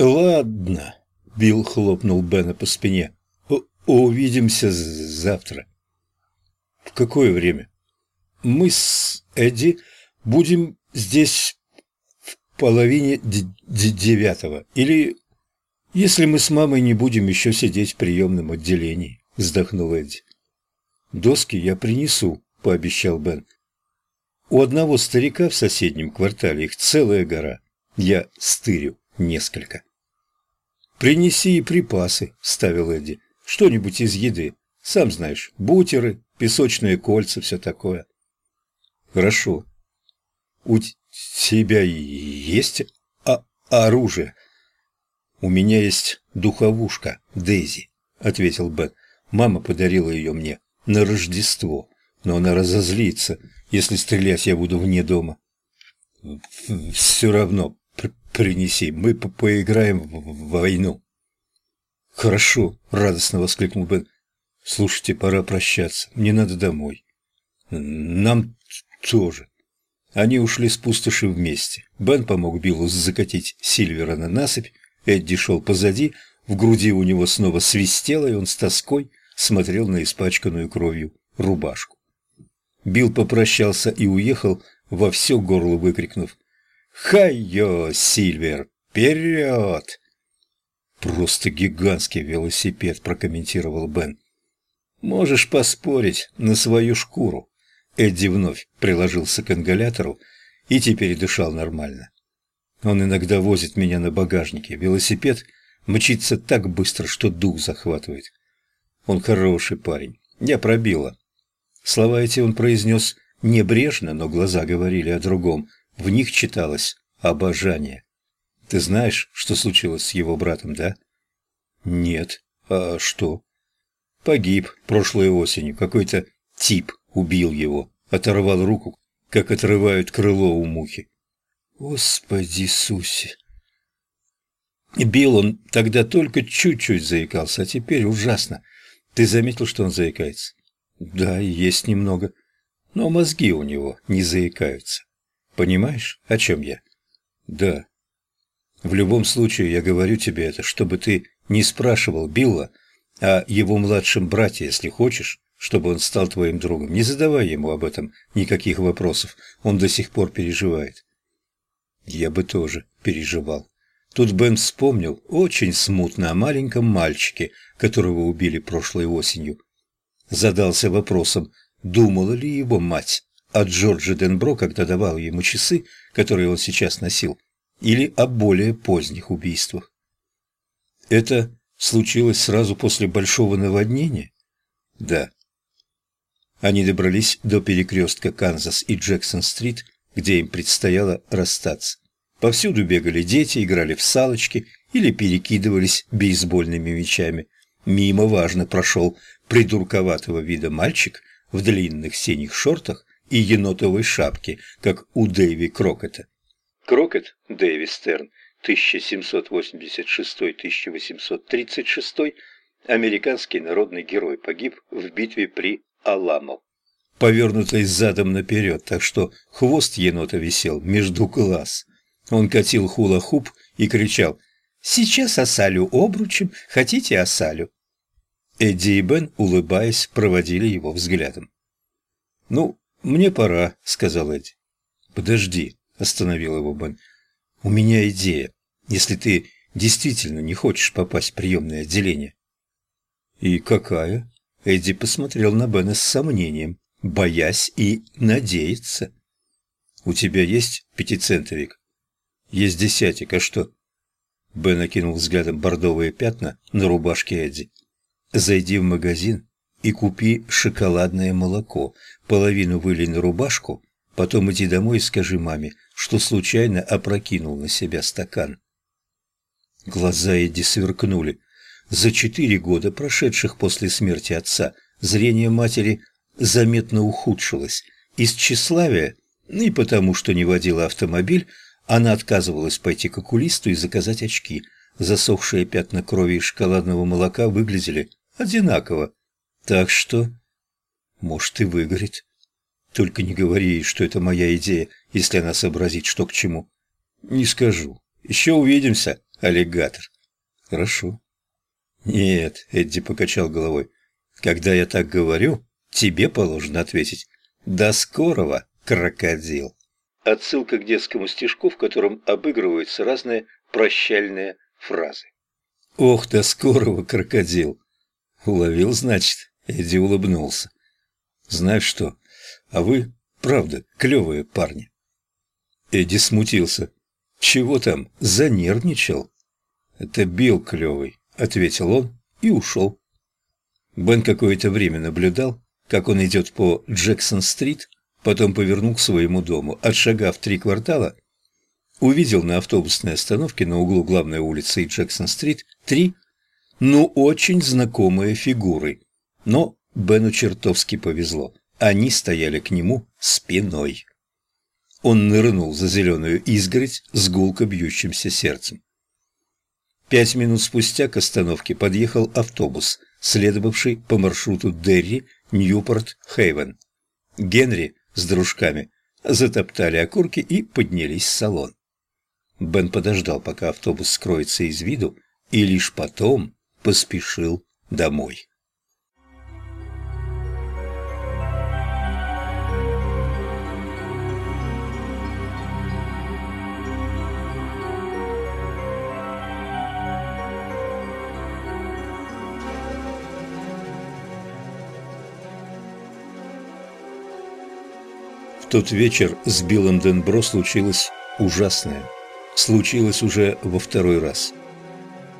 «Ладно», — Билл хлопнул Бена по спине. «Увидимся завтра». «В какое время?» «Мы с Эдди будем здесь в половине девятого. Или если мы с мамой не будем еще сидеть в приемном отделении», — вздохнул Эдди. «Доски я принесу», — пообещал Бен. «У одного старика в соседнем квартале их целая гора. Я стырю несколько». «Принеси и припасы», — ставил Эдди. «Что-нибудь из еды. Сам знаешь, бутеры, песочные кольца, все такое». «Хорошо. У тебя есть а оружие?» «У меня есть духовушка, Дейзи», — ответил Бен. «Мама подарила ее мне на Рождество, но она разозлится, если стрелять я буду вне дома». «Все равно принеси, мы по поиграем в войну». «Хорошо», — радостно воскликнул Бен. «Слушайте, пора прощаться, мне надо домой». «Нам тоже». Они ушли с пустоши вместе. Бен помог Биллу закатить Сильвера на насыпь, Эдди шел позади, в груди у него снова свистело, и он с тоской смотрел на испачканную кровью рубашку. Билл попрощался и уехал, во все горло выкрикнув «Хай-йо, Сильвер, вперед!» «Просто гигантский велосипед», – прокомментировал Бен. «Можешь поспорить на свою шкуру». Эдди вновь приложился к ингалятору и теперь дышал нормально. Он иногда возит меня на багажнике. Велосипед мчится так быстро, что дух захватывает. Он хороший парень. Я пробила. Слова эти он произнес небрежно, но глаза говорили о другом. В них читалось обожание. Ты знаешь, что случилось с его братом, да? Нет. А что? Погиб прошлой осенью. Какой-то тип убил его. Оторвал руку, как отрывают крыло у мухи. Господи Иисусе! Бил он тогда только чуть-чуть заикался, а теперь ужасно. Ты заметил, что он заикается? Да, есть немного. Но мозги у него не заикаются. Понимаешь, о чем я? Да. В любом случае, я говорю тебе это, чтобы ты не спрашивал Билла о его младшем брате, если хочешь, чтобы он стал твоим другом. Не задавай ему об этом никаких вопросов, он до сих пор переживает. Я бы тоже переживал. Тут Бен вспомнил очень смутно о маленьком мальчике, которого убили прошлой осенью. Задался вопросом, думала ли его мать о Джорджи Денбро, когда давал ему часы, которые он сейчас носил или о более поздних убийствах. Это случилось сразу после большого наводнения? Да. Они добрались до перекрестка Канзас и Джексон-стрит, где им предстояло расстаться. Повсюду бегали дети, играли в салочки или перекидывались бейсбольными мячами. Мимо важно прошел придурковатого вида мальчик в длинных синих шортах и енотовой шапке, как у Дэйви Крокета. Крокет, Дэви Стерн, 1786-1836, американский народный герой, погиб в битве при Аламо. Повернутый задом наперед, так что хвост енота висел между глаз. Он катил хула-хуп и кричал «Сейчас осалю обручем, хотите осалю?» Эдди и Бен, улыбаясь, проводили его взглядом. «Ну, мне пора», — сказал Эдди. «Подожди», остановил его Бен. «У меня идея, если ты действительно не хочешь попасть в приемное отделение». «И какая?» Эдди посмотрел на Бена с сомнением, боясь и надеяться. «У тебя есть пятицентовик?» «Есть десятик, а что?» Бен окинул взглядом бордовые пятна на рубашке Эдди. «Зайди в магазин и купи шоколадное молоко, половину вылей на рубашку, потом иди домой и скажи маме, что случайно опрокинул на себя стакан. Глаза Эдди сверкнули. За четыре года, прошедших после смерти отца, зрение матери заметно ухудшилось. Из тщеславия, ну и потому, что не водила автомобиль, она отказывалась пойти к окулисту и заказать очки. Засохшие пятна крови и шоколадного молока выглядели одинаково. Так что... Может, и выгорит. Только не говори ей, что это моя идея, если она сообразит, что к чему. Не скажу. Еще увидимся, аллигатор. Хорошо. Нет, Эдди покачал головой. Когда я так говорю, тебе положено ответить. До скорого, крокодил. Отсылка к детскому стишку, в котором обыгрываются разные прощальные фразы. Ох, до скорого, крокодил. Уловил, значит, Эдди улыбнулся. Знаешь что, а вы, правда, клевые парни. Эдди смутился. Чего там, занервничал? Это Билл клевый, ответил он и ушел. Бен какое-то время наблюдал, как он идет по Джексон-стрит, потом повернул к своему дому. Отшагав три квартала, увидел на автобусной остановке на углу главной улицы и Джексон-стрит три, ну, очень знакомые фигуры. Но Бену чертовски повезло. Они стояли к нему спиной. Он нырнул за зеленую изгородь с гулко бьющимся сердцем. Пять минут спустя к остановке подъехал автобус, следовавший по маршруту Дерри, Ньюпорт, Хейвен. Генри с дружками затоптали окурки и поднялись в салон. Бен подождал, пока автобус скроется из виду, и лишь потом поспешил домой. Тот вечер с Биллом Денбро случилось ужасное. Случилось уже во второй раз.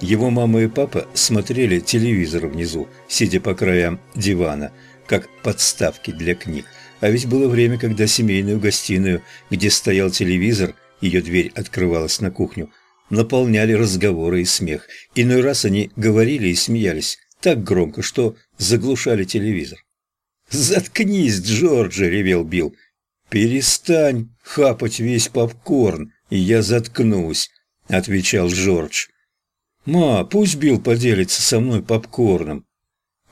Его мама и папа смотрели телевизор внизу, сидя по краям дивана, как подставки для книг. А ведь было время, когда семейную гостиную, где стоял телевизор, ее дверь открывалась на кухню, наполняли разговоры и смех. Иной раз они говорили и смеялись так громко, что заглушали телевизор. «Заткнись, Джорджи!» — ревел Билл. «Перестань хапать весь попкорн, и я заткнусь», — отвечал Джордж. «Ма, пусть Билл поделится со мной попкорном».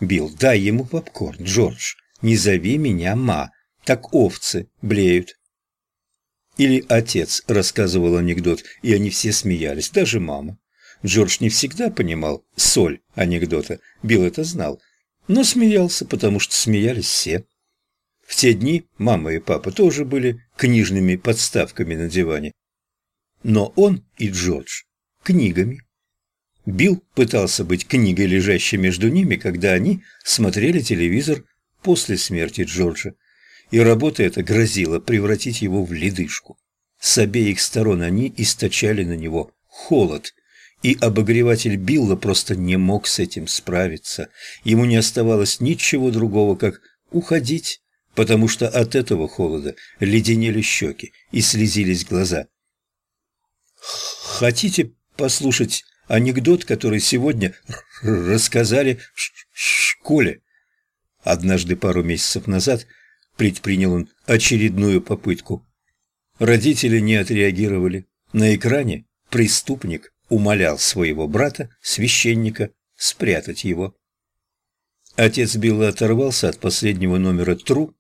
«Билл, дай ему попкорн, Джордж. Не зови меня Ма, так овцы блеют». Или отец рассказывал анекдот, и они все смеялись, даже мама. Джордж не всегда понимал соль анекдота, Билл это знал, но смеялся, потому что смеялись все. В те дни мама и папа тоже были книжными подставками на диване. Но он и Джордж – книгами. Билл пытался быть книгой, лежащей между ними, когда они смотрели телевизор после смерти Джорджа, и работа эта грозила превратить его в ледышку. С обеих сторон они источали на него холод, и обогреватель Билла просто не мог с этим справиться. Ему не оставалось ничего другого, как уходить потому что от этого холода леденели щеки и слезились глаза. «Хотите послушать анекдот, который сегодня рассказали в школе?» Однажды пару месяцев назад предпринял он очередную попытку. Родители не отреагировали. На экране преступник умолял своего брата, священника, спрятать его. Отец Билла оторвался от последнего номера «Тру»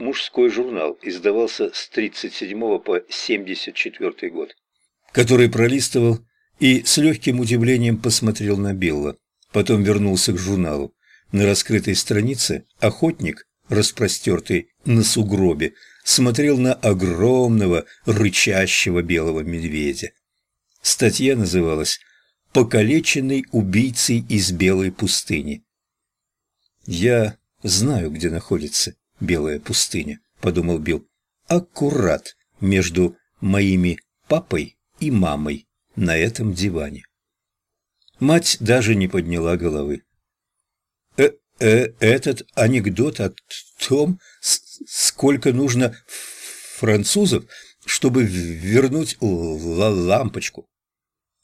мужской журнал, издавался с 37 по 74 год, который пролистывал и с легким удивлением посмотрел на Билла. Потом вернулся к журналу. На раскрытой странице охотник, распростертый на сугробе, смотрел на огромного рычащего белого медведя. Статья называлась «Покалеченный убийцей из белой пустыни». Я знаю, где находится белая пустыня», — подумал Билл. «Аккурат между моими папой и мамой на этом диване». Мать даже не подняла головы. «Э -э «Этот анекдот о том, сколько нужно французов, чтобы вернуть лампочку.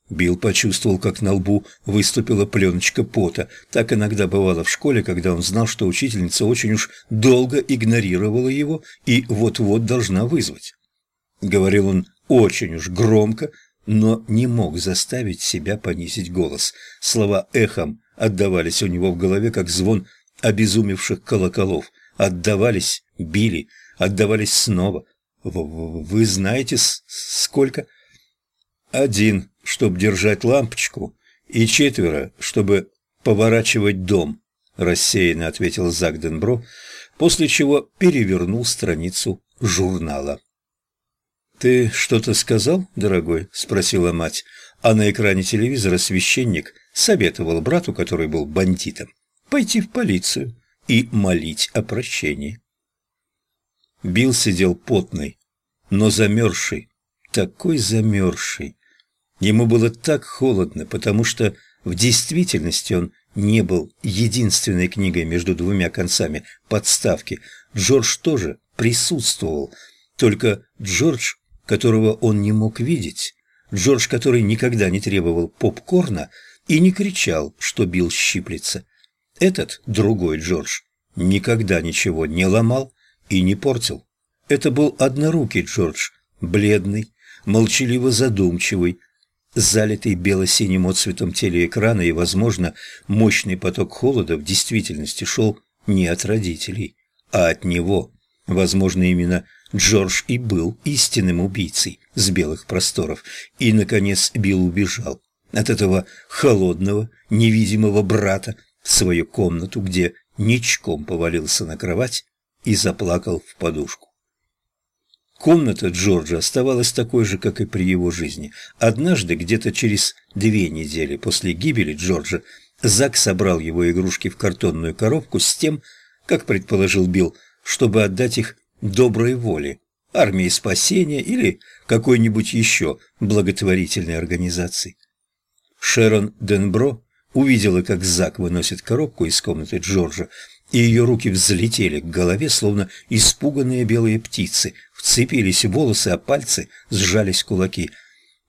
Билл почувствовал, как на лбу выступила пленочка пота. Так иногда бывало в школе, когда он знал, что учительница очень уж долго игнорировала его и вот-вот должна вызвать. Говорил он очень уж громко, но не мог заставить себя понизить голос. Слова эхом отдавались у него в голове, как звон обезумевших колоколов. Отдавались, били, отдавались снова. «Вы знаете, сколько?» «Один», чтобы держать лампочку, и четверо, чтобы поворачивать дом», – рассеянно ответил Загденбро, после чего перевернул страницу журнала. «Ты что-то сказал, дорогой?» – спросила мать, а на экране телевизора священник советовал брату, который был бандитом, пойти в полицию и молить о прощении. Билл сидел потный, но замерзший, такой замерзший. Ему было так холодно, потому что в действительности он не был единственной книгой между двумя концами подставки. Джордж тоже присутствовал, только Джордж, которого он не мог видеть, Джордж, который никогда не требовал попкорна и не кричал, что Билл щиплется. Этот, другой Джордж, никогда ничего не ломал и не портил. Это был однорукий Джордж, бледный, молчаливо задумчивый, залитый бело-синим отцветом телеэкрана, и, возможно, мощный поток холода в действительности шел не от родителей, а от него. Возможно, именно Джордж и был истинным убийцей с белых просторов, и, наконец, Билл убежал от этого холодного, невидимого брата в свою комнату, где ничком повалился на кровать и заплакал в подушку. Комната Джорджа оставалась такой же, как и при его жизни. Однажды, где-то через две недели после гибели Джорджа, Зак собрал его игрушки в картонную коробку с тем, как предположил Билл, чтобы отдать их доброй воле, армии спасения или какой-нибудь еще благотворительной организации. Шерон Денбро увидела, как Зак выносит коробку из комнаты Джорджа, и ее руки взлетели к голове, словно испуганные белые птицы, вцепились в волосы, а пальцы сжались кулаки.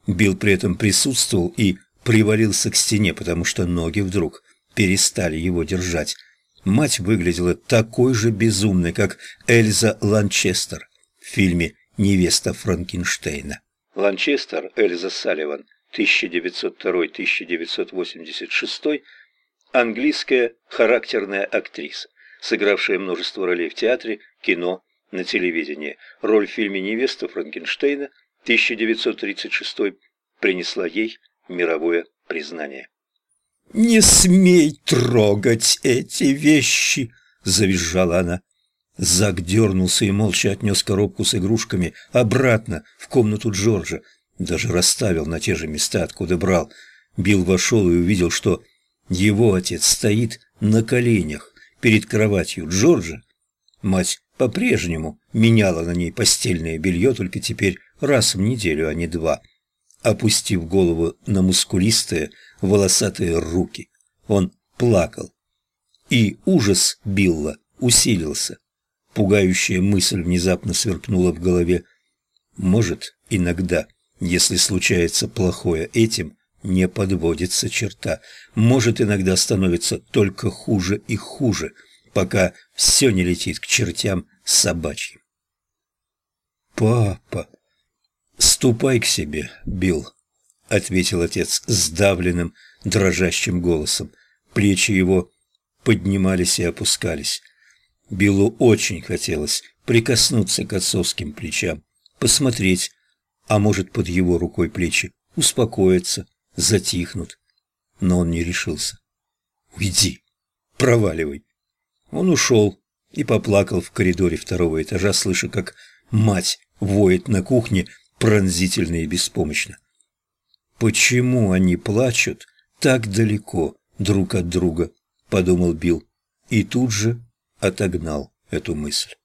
Билл при этом присутствовал и привалился к стене, потому что ноги вдруг перестали его держать. Мать выглядела такой же безумной, как Эльза Ланчестер в фильме «Невеста Франкенштейна». Ланчестер Эльза Салливан, 1902-1986, английская характерная актриса, сыгравшая множество ролей в театре, кино, на телевидении. Роль в фильме «Невеста Франкенштейна» 1936 принесла ей мировое признание. «Не смей трогать эти вещи!» — завизжала она. Зак дернулся и молча отнес коробку с игрушками обратно в комнату Джорджа. Даже расставил на те же места, откуда брал. Билл вошел и увидел, что его отец стоит на коленях перед кроватью Джорджа. Мать по-прежнему меняла на ней постельное белье, только теперь раз в неделю, а не два. Опустив голову на мускулистые, волосатые руки, он плакал. И ужас Билла усилился. Пугающая мысль внезапно сверкнула в голове. Может, иногда, если случается плохое этим, не подводится черта. Может, иногда становится только хуже и хуже, пока все не летит к чертям собачьим. «Папа, ступай к себе, Билл», — ответил отец сдавленным, дрожащим голосом. Плечи его поднимались и опускались. Биллу очень хотелось прикоснуться к отцовским плечам, посмотреть, а может, под его рукой плечи успокоиться, затихнут. Но он не решился. «Уйди, проваливай». Он ушел и поплакал в коридоре второго этажа, слыша, как мать воет на кухне пронзительно и беспомощно. «Почему они плачут так далеко друг от друга?» – подумал Билл, и тут же отогнал эту мысль.